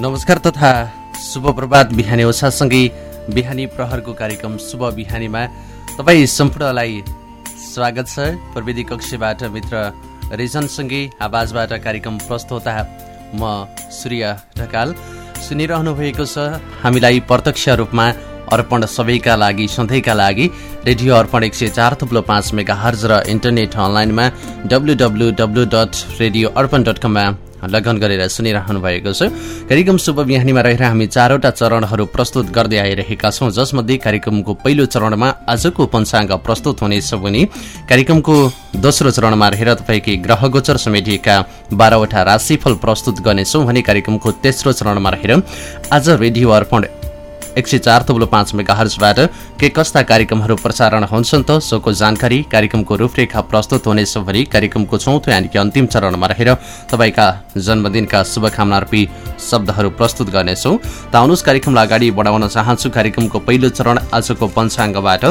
नमस्कार तथा शुभ प्रभात बिहानी ओछासँगै बिहानी प्रहरको कार्यक्रम शुभ बिहानीमा तपाईँ सम्पूर्णलाई स्वागत छ। प्रविधि कक्षबाट मित्र रिजनसँगै आवाजबाट कार्यक्रम प्रस्तोता म सूर्य ढकाल। सुनिरहनु भएको छ हामीलाई प्रत्यक्ष रूपमा अर्पण सबैका लागि सधैँका लागि रेडियो अर्पण एक सय चार थुप्लो पाँच मेगा हर्ज र इन्टरनेट अनलाइनमा W W W dot radio Arpan dot कममा लगन गरेर सुनिरहनु भएको छ। कार्यक्रम शुभ बिहानीमा रहेर हामी चारवटा चरणहरू प्रस्तुत गर्दै आइरहेका छौँ जसमध्ये कार्यक्रमको पहिलो चरणमा आजको पञ्चाङ्ग प्रस्तुत हुनेछ भने कार्यक्रमको दोस्रो चरणमा रहेर तपाईँकै ग्रह गोचर समेटिएका बाह्रवटा राशिफल प्रस्तुत गर्नेछौँ भने कार्यक्रमको तेस्रो चरणमा रहेर आज रेडियो अर्पण एक सय चार तब्लो पाँच मेगा हर्जबाट के कस्ता कार्यक्रमहरू प्रसारण हुन्छन् त सोको जानकारी कार्यक्रमको रूपरेखा प्रस्तुत हुनेछ भने कार्यक्रमको चौथो यानि कि अन्तिम चरणमा रहेर तपाईँका जन्मदिनका शुभकामनारूपी शब्दहरू प्रस्तुत गर्नेछौँ। त आउनुहोस् कार्यक्रमलाई अगाडि बढाउन चाहन्छु। कार्यक्रमको पहिलो चरण आजको पञ्चाङ्गबाट।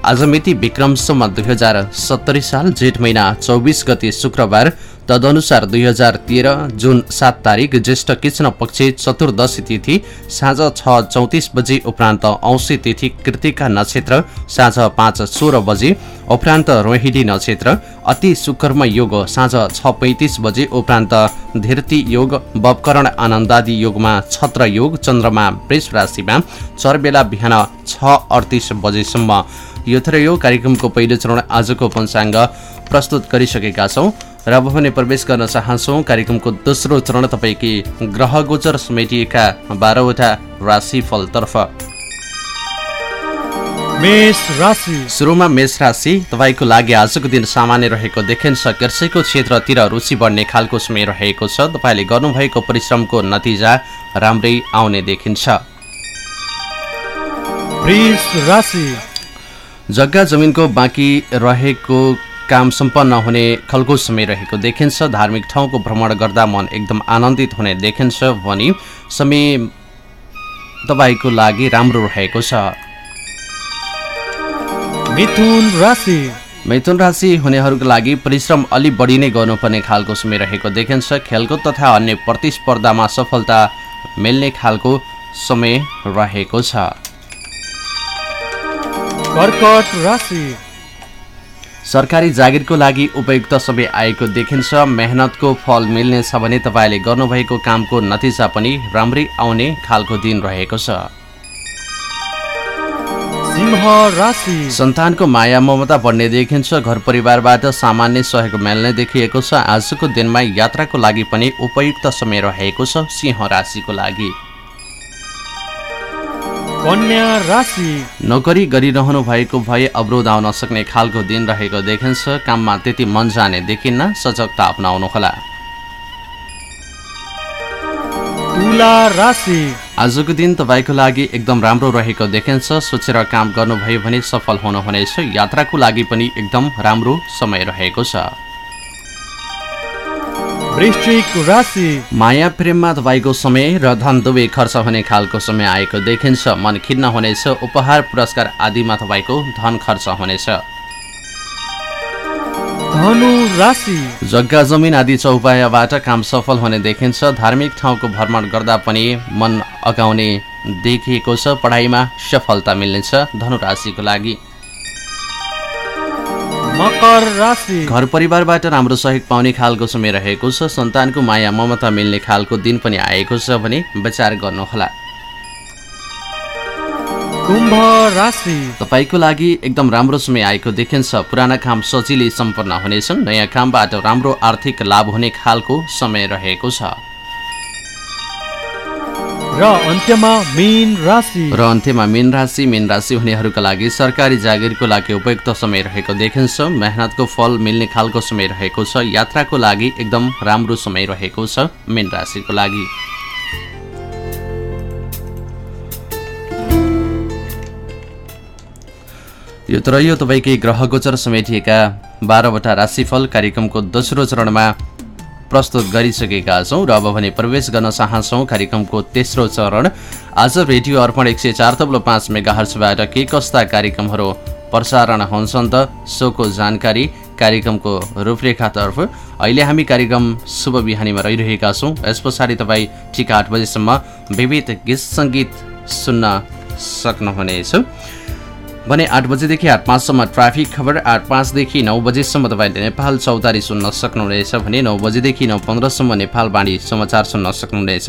आज मिति विक्रमसम्म दुई हजार सत्तरी साल जेठ महिना चौबिस गते शुक्रबार तदनुसार दुई हजार तेह्र जुन सात तारिक ज्येष्ठ कृष्ण पक्ष चतुर्दशी तिथि साँझ छ चौतिस बजे उपरान्त औँसी तिथि कृतिका नक्षत्र साँझ पाँच सोह्र बजे उपरान्त रोहिणी नक्षत्र। अति सुकर्म योग साँझ छ पैँतिस बजे उपरान्त धीर्ति योग बपकरण आनन्दादि योगमा छत्र योग चन्द्रमा वृष राशिमा चरबेला बिहान छ अडतिस बजेसम्म। यो थर कार्यक्रमको पहिलो चरण आजको पञ्चाङ्ग प्रस्तुत गरिसकेका छौँ। र अब भने प्रवेश गर्न चाहन्छौँ कार्यक्रमको दोस्रो चरण तपाईँकी ग्रह गोचर समेटिएका बाह्रवटा राशिफलतर्फ। सुरुमा मेष राशि तपाईँको लागि आजको दिन सामान्य रहेको देखिन्छ कृषिको क्षेत्रतिर रुचि बढ्ने खालको समय रहेको छ। तपाईँले गर्नुभएको परिश्रमको नतिजा राम्रै आउने देखिन्छ जग्गा जमिनको बाँकी रहेको काम सम्पन्न हुने खालको समय रहेको देखिन्छ। धार्मिक ठाउँको भ्रमण गर्दा मन एकदम आनन्दित हुने देखिन्छ भनी समय तपाईँको लागि राम्रो रहेको छ। मिथुन राशि। मैथुन राशि हुनेहरूको लागि परिश्रम अलि बढी नै गर्नुपर्ने खालको समय रहेको देखिन्छ। खेलकुद तथा अन्य प्रतिस्पर्धामा सफलता मिल्ने खालको समय रहेको छ। कर्कट राशि। सरकारी जागिरको लागि उपयुक्त समय आएको देखिन्छ। मेहनतको फल मिल्नेछ भने तपाईँले गर्नुभएको कामको नतिजा पनि राम्रै आउने खालको दिन रहेको छ। सन्तानको माया ममता बढ्ने देखिन्छ। घर परिवारबाट सामान्य सहयोग मिल्ने देखिएको छ। आजको दिनमा यात्राको लागि पनि उपयुक्त समय रहेको छ सिंह राशिको लागि। कन्या राशि। नोकरी गरिरहनु भएको भए अवरोध आउन सक्ने खालको दिन रहेको देखिन्छ। काममा त्यति मन जाने देखिन्न। सजगता अप्नाउनुहोला। आजको दिन तपाईँको लागि एकदम राम्रो रहेको देखिन्छ। सोचेर काम गर्नुभयो भने सफल हुनुहुनेछ। यात्राको लागि पनि एकदम राम्रो समय रहेको छ। माया प्रेममा तपाईँको समय र धन दुवै खर्च हुने खालको समय आएको देखिन्छ। मन खिन्न हुनेछ उपहार पुरस्कार आदिमा तपाईँको धन खर्च हुनेछ। जग्गा जमिन आदि चौपायाबाट काम सफल हुने देखिन्छ। धार्मिक ठाउँको भ्रमण गर्दा पनि मन अगाउने देखिएको छ। पढाइमा सफलता मिल्नेछ धनुराशिको लागि। मकर राशि। घर परिवारबाट राम्रो सहयोग पाउने खालको समय रहेको छ। सन्तानको माया ममता मिल्ने खालको दिन पनि आएको छ भने विचार गर्नुहोला। कुम्भ राशि। तपाईँको लागि एकदम राम्रो समय आएको देखिन्छ। पुराना काम सजिलै सम्पन्न हुनेछन्। नयाँ कामबाट राम्रो आर्थिक लाभ हुने खालको समय रहेको छ। र अन्त्यमा मेन राशि। र अन्त्यमा मेन राशि मेन राशि हुनेहरूका लागि सरकारी जागिरको लागि उपयुक्त समय रहेको देखिन्छ। मेहनतको फल मिल्ने खालको समय रहेको छ। यात्राको लागि एकदम राम्रो समय रहेको छ मेन राशिको लागि। यो तर यो तपाईँकै ग्रह गोचर समेटिएका बाह्रवटा राशिफल कार्यक्रमको दोस्रो चरणमा प्रस्तुत गरिसकेका छौँ र अब भने प्रवेश गर्न चाहन्छौँ कार्यक्रमको तेस्रो चरण। आज रेडियो अर्पण एक सय चार तब्लो पाँच मेगा हर्चबाट के कस्ता कार्यक्रमहरू प्रसारण हुन्छन् त सोको जानकारी कार्यक्रमको रूपरेखातर्फ। अहिले हामी कार्यक्रम शुभ बिहानीमा रहिरहेका छौँ। यस पछाडि तपाईँ ठिक आठ बजीसम्म विविध गीत सङ्गीत सुन्न सक्नुहुनेछ। भने आठ बजेदेखि आठ पाँचसम्म ट्राफिक खबर आठ पाँचदेखि नौ बजेसम्म तपाईँले नेपाल चौतारी सुन्न सक्नुहुनेछ भने नौ बजेदेखि नौ पन्ध्रसम्म नेपाल बाणी समाचार सुन्न सक्नुहुनेछ।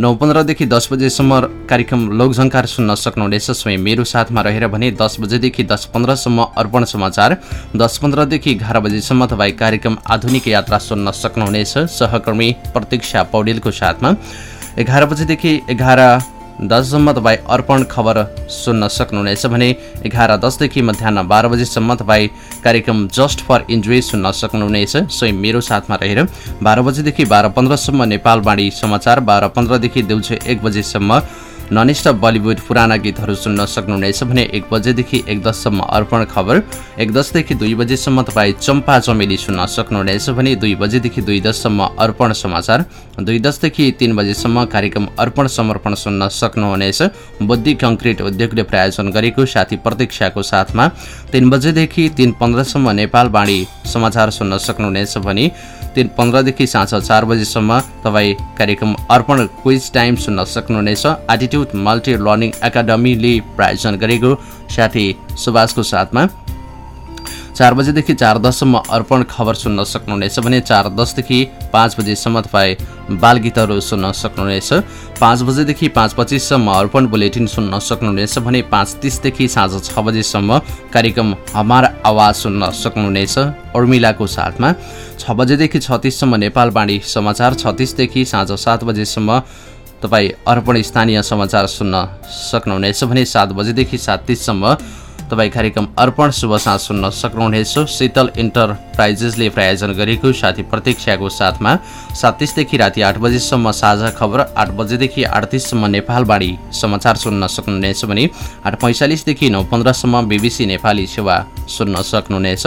नौ पन्ध्रदेखि दस बजेसम्म कार्यक्रम लोकझङ्कार सुन्न सक्नुहुनेछ। स्वयं मेरो साथमा रहेर भने दस बजेदेखि दस पन्ध्रसम्म अर्पण समाचार दस पन्ध्रदेखि एघार बजेसम्म तपाईँ कार्यक्रम आधुनिक यात्रा सुन्न सक्नुहुनेछ। सहकर्मी प्रतीक्षा पौडेलको साथमा एघार बजेदेखि एघार दससम्म तपाईँ अर्पण खबर सुन्न सक्नुहुनेछ भने एघार दसदेखि मध्याह बाह्र बजीसम्म तपाईँ कार्यक्रम जस्ट फर इन्जोय सुन्न सक्नुहुनेछ। स्वयं मेरो साथमा रहेर बाह्र बजेदेखि बाह्र पन्ध्रसम्म नेपालवाणी समाचार बाह्र पन्ध्रदेखि दिउँसो एक बजीसम्म ननिष्ठ बलिउड पुराना गीतहरू सुन्न सक्नुहुनेछ भने एक बजेदेखि एक दससम्म अर्पण खबर एक दसदेखि दुई बजेसम्म तपाईँ चम्पा चमेली सुन्न सक्नुहुनेछ भने दुई बजेदेखि दुई दससम्म अर्पण समाचार दुई दसदेखि तिन बजेसम्म कार्यक्रम अर्पण समर्पण सुन्न सक्नुहुनेछ। बुद्धि कङ्क्रिट उद्योगले प्रायोजन गरेको साथी प्रतीक्षाको साथमा तिन बजेदेखि तिन पन्ध्रसम्म नेपाल बाणी समाचार सुन्न सक्नुहुनेछ भने तिन पन्ध्रदेखि साँझ चार बजीसम्म तपाईँ कार्यक्रम अर्पण क्विज टाइम सुन्न सक्नुहुनेछ। एटिट्युड मल्टी लर्निङ एकाडेमीले प्रायोजन गरेको साथी सुभाषको साथमा। चार बजेदेखि चार दससम्म अर्पण खबर सुन्न सक्नुहुनेछ भने चार दसदेखि पाँच बजीसम्म तपाईँ बालगीतहरू सुन्न सक्नुहुनेछ। पाँच बजेदेखि पाँच पच्चिससम्म अर्पण बुलेटिन सुन्न सक्नुहुनेछ भने पाँच तिसदेखि साँझ छ बजीसम्म कार्यक्रम हमार आवाज सुन्न सक्नुहुनेछ। उर्मिलाको साथमा छ बजेदेखि छत्तिससम्म नेपालवाणी समाचार छत्तिसदेखि साँझ सात बजेसम्म तपाईँ अर्पण स्थानीय समाचार सुन्न सक्नुहुनेछ भने सात बजेदेखि सात तिससम्म तपाईँ कार्यक्रम अर्पण शुभ साँझ सुन्न सक्नुहुनेछ। शीतल इन्टरप्राइजेसले प्रायोजन गरेको साथी प्रतीक्षाको साथमा सात तिसदेखि राति आठ बजीसम्म साझा खबर आठ बजेदेखि आठ तिससम्म नेपालबाडी समाचार सुन्न सक्नुहुनेछ भने आठ पैँचालिसदेखि नौ पन्ध्रसम्म बिबिसी नेपाली सेवा सुन्न सक्नुहुनेछ।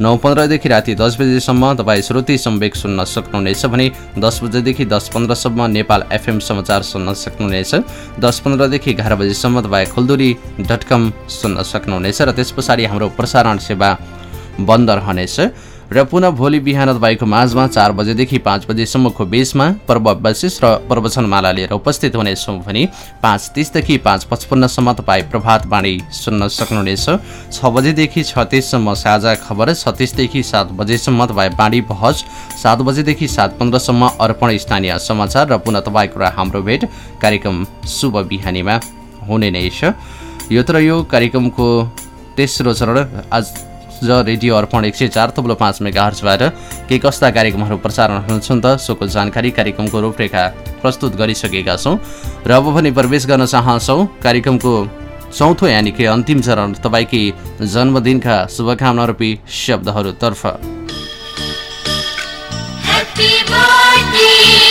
नौ पन्ध्रदेखि राति दस बजेसम्म तपाईँ श्रुति सम्वेक सुन्न सक्नुहुनेछ भने दस बजेदेखि दस पन्ध्रसम्म नेपाल एफएम समाचार सुन्न सक्नुहुनेछ। दस पन्ध्रदेखि एघार बजीसम्म तपाईँ खुल्दुरी डट कम सुन्न सक्नुहुनेछ र त्यस पछाडि हाम्रो प्रसारण सेवा बन्द रहनेछ। र पुनः भोलि बिहान तपाईँको माझमा चार बजेदेखि पाँच बजेसम्मको बेसमा पर्व वशिष र प्रवचनमाला लिएर उपस्थित हुनेछौँ भने पाँच तिसदेखि पाँच पचपन्नसम्म तपाईँ प्रभात बाणी सुन्न सक्नुहुनेछ। छ बजेदेखि छ तिससम्म साझा खबर छत्तिसदेखि सात बजेसम्म तपाईँ बाणी बहस सात बजेदेखि सात पन्ध्रसम्म अर्पण स्थानीय समाचार र पुनः तपाईँको हाम्रो भेट कार्यक्रम शुभ बिहानीमा हुने नै छ। यो तर यो कार्यक्रमको तेस्रो चरण। आज र रेडियो अर्पण एक सय चार तब्लो पाँच मेगा हर्चबाट के कस्ता कार्यक्रमहरू प्रसारण हुन्छन् त सोको जानकारी कार्यक्रमको रूपरेखा प्रस्तुत गरिसकेका छौँ। र अब भने प्रवेश गर्न चाहन्छौँ कार्यक्रमको चौथो यानि कि अन्तिम चरण तपाईँकै जन्मदिनका शुभकामना रूपी शब्दहरूतर्फ. Happy birthday.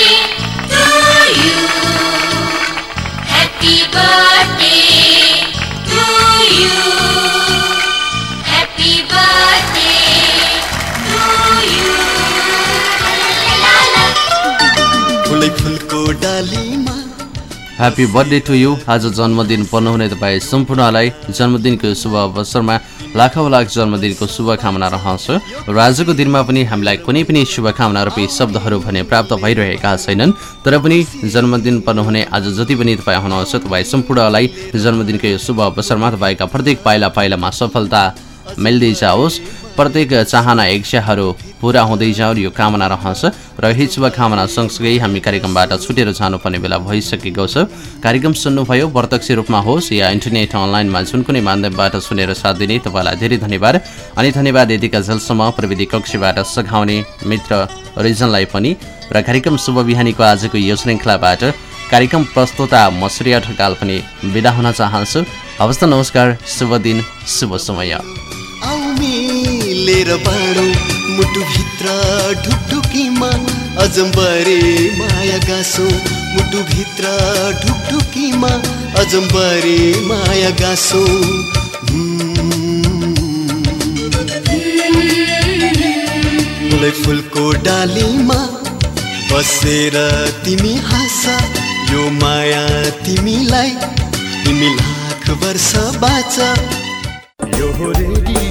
Happy birthday to you आज जन्मदिन पर्नुहुने तपाईँ सम्पूर्णलाई जन्मदिनको शुभ अवसरमा लाखौँ लाख जन्मदिनको शुभकामना रहन्छ। र आजको दिनमा पनि हामीलाई कुनै पनि शुभकामना रूपी शब्दहरू भने प्राप्त भइरहेका छैनन्। तर पनि जन्मदिन पर्नुहुने आज जति पनि तपाईँ हुनुहुन्छ तपाईँ सम्पूर्णलाई जन्मदिनको यो शुभ अवसरमा तपाईँका प्रत्येक पाइला पाइलामा सफलता मिल्दै जाओस्। प्रत्येक चाहना इच्छाहरू पुरा हुँदै जाऊ यो कामना रहन्छ। र यही शुभकामना सँगसँगै हामी कार्यक्रमबाट छुटेर जानुपर्ने बेला भइसकेको छ। कार्यक्रम सुन्नुभयो प्रत्यक्ष रूपमा होस् या इन्टरनेट अनलाइनमा जुन कुनै माध्यमबाट सुनेर साथ दिने तपाईँलाई धेरै धन्यवाद। अनि धन्यवाद यतिका जेलसम्म प्रविधि कक्षबाट सघाउने मित्र रिजनलाई पनि। र कार्यक्रम शुभ बिहानीको आजको यो श्रृङ्खलाबाट कार्यक्रम प्रस्तुता मसुरिया ढकाल पनि बिदा हुन चाहन्छु। हवस् त नमस्कार शुभ दिन शुभ समय। मुटुभित्र ढुकढुकीमा अजम्बरे माया गाँसो। मुटुभित्र ढुकढुकीमा अजम्बरे माया गाँसो। फुलै फुलको डालीमा बसेर तिमी हाँस यो माया तिमीलाई तिमी लाख वर्ष बाँच। यो रेडियो।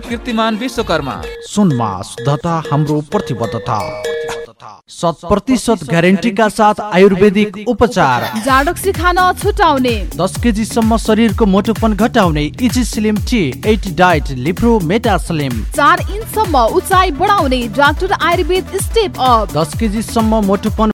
कीर्तिमान विश्वकर्मा। सुनमा शुद्धता हाम्रो प्रतिबद्धता शत प्रतिशत ग्यारेन्टीका साथ आयुर्वेदिक उपचार। जाडक्सी खान छुटाउने। दस केजीसम्म शरीरको मोटोपन घटाउने easy slim tea at diet लिप्रो मेटा स्लिम। चार इन्चसम्म उचाइ बढाउने डाक्टर आयुर्वेद स्टेप अप। दस केजीसम्म मोटोपन